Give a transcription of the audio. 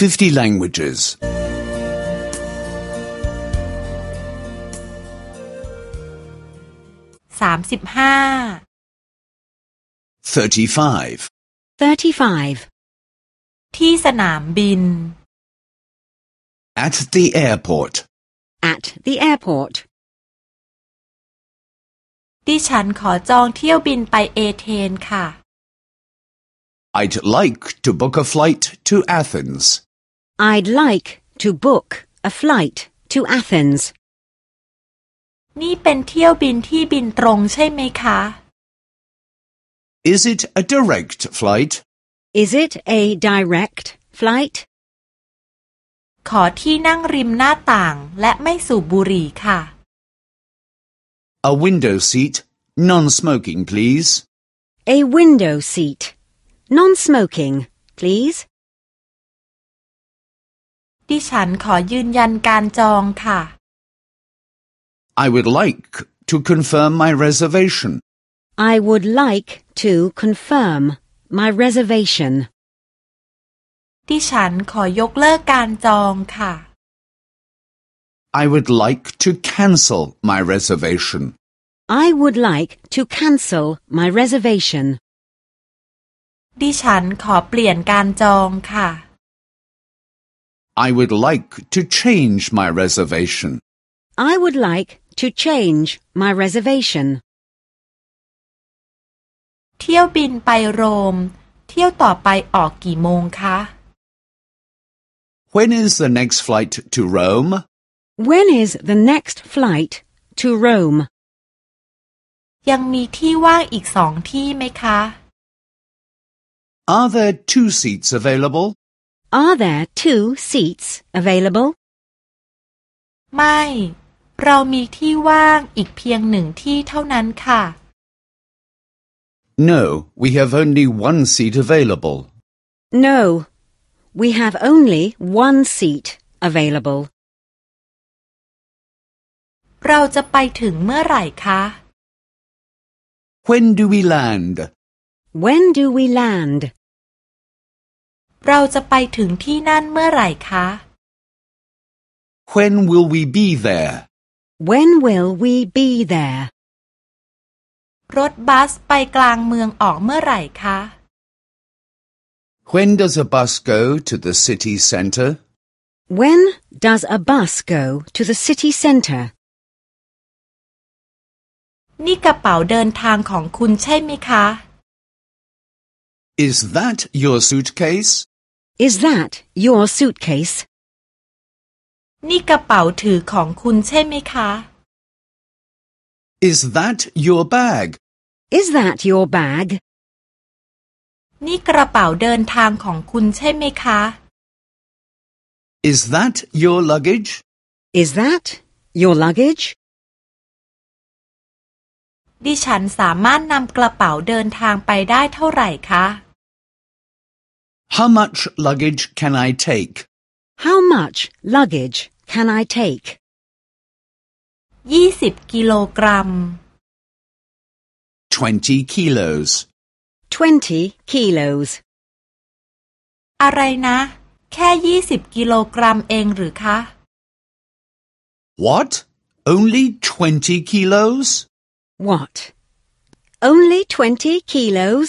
50 languages. สามสิบห้า 35. 35. ที่สนามบิน At the airport. At the airport. ดิฉันขอจองเที่ยวบินไปเอเธนค่ะ I'd like to book a flight to Athens. I'd like to book a flight to Athens. นี่เป็นเที่ยวบินที่บินตรงใช่ไหมคะ Is it a direct flight? Is it a direct flight? ขอที่นั่งริมหน้าต่างและไม่สูบบุหรี่ค่ะ A window seat, non-smoking, please. A window seat. Non-smoking, please. ดิฉันขอยืนยันการจองค่ะ I would like to confirm my reservation. I would like to confirm my reservation. ดิฉันขอยกเลิกการจองค่ะ I would like to cancel my reservation. I would like to cancel my reservation. ดิฉันขอเปลี่ยนการจองค่ะ I would like to change my reservation. I would like to change my reservation. เที่ยวบินไปโรม เที่ยวต่อไปออกกี่โมงคะ When is the next flight to Rome? When is the next flight to Rome? ยังมีที่ว่างอีกสองที่ไหมคะ Are there two seats available? Are there two seats available? ไม่ เรามีที่ว่างอีกเพียงหนึ่งที่เท่านั้นค่ะ No, we have only one seat available. No, we have only one seat available. เราจะไปถึงเมื่อไหร่คะ When do we land? When do we land? เราจะไปถึงที่นั่นเมื่อไหร่คะ When will we be there? When will we be there? รถบัสไปกลางเมืองออกเมื่อไหร่คะ When does a bus go to the city centre? When does a bus go to the city centre? นี่กระเป๋าเดินทางของคุณใช่ไหมคะ Is that your suitcase? Is that your suitcase? นี่กระเป๋าถือของคุณใช่ไหมคะ Is that your bag? Is that your bag? นี่กระเป๋าเดินทางของคุณใช่ไหมคะ Is that your luggage? Is that your luggage? ดิฉันสามารถนำกระเป๋าเดินทางไปได้เท่าไหร่คะ How much luggage can I take? How much luggage can I take? ยี่สิบกิโลกรัม 20 kilos. 20 kilos. อะไรนะ แค่ยี่สิบกิโลกรัมเองหรือคะ What? Only 20 kilos? What? Only 20 kilos?